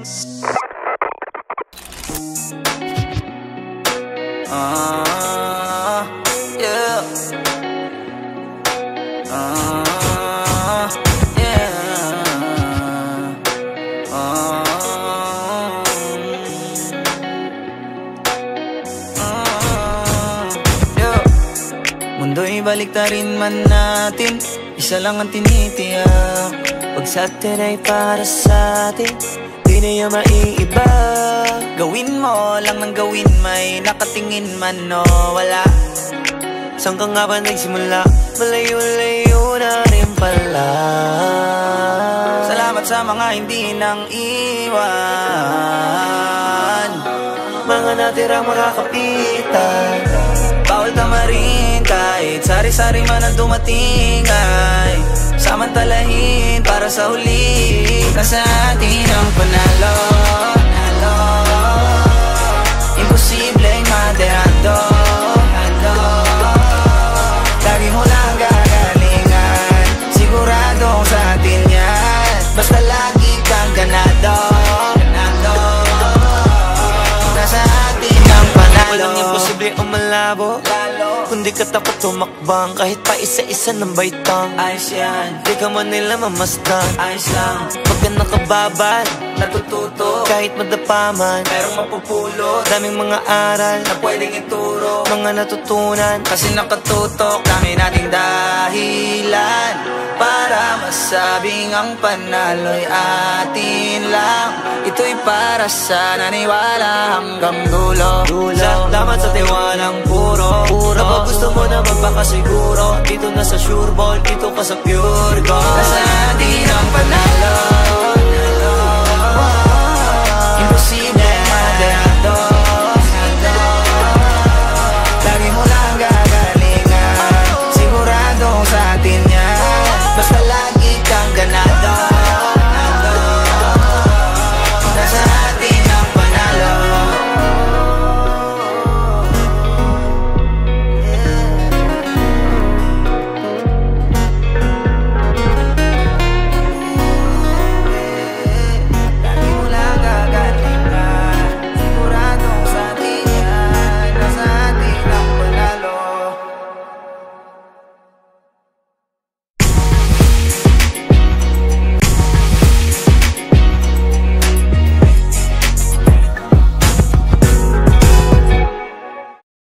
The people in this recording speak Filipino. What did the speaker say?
Ah, yeah. Ah, yeah. Ah, ah, yeah. Mundo'y baliktarin man natin Isa lang ang tinitiyak Pag sa para sa atin Di na yan maiiba. Gawin mo lang ng gawin May nakatingin man o wala. Saan ka nga ba nagsimula? Malayo-layo na rin pala. Salamat sa mga hindi nang iwan. Mga natirang makakapitan Bawal tamarin kahit sari-sari man ang dumating ay Samantalahin para sa huli. Nasa atin ang panalo imposible o malabo. Lalo Kundi ka takot tumakbang Kahit pa isa-isa ng baitang. Ayos yan. Di ka man nila mamasdan Ayos lang. Pag ka nakababad. Natututo. Kahit madapaman. Merong mapupulot. Daming mga aral. Na pwedeng ituro. Mga natutunan. Kasi nakatutok. Dami nating dahilan. Para masabing ang panalo'y atin lang. Ito'y para sa naniwala hanggang dulo. Salamat sa tiwalang puro. Puro. Kapag gusto mo na magpakasiguro Dito na sa sure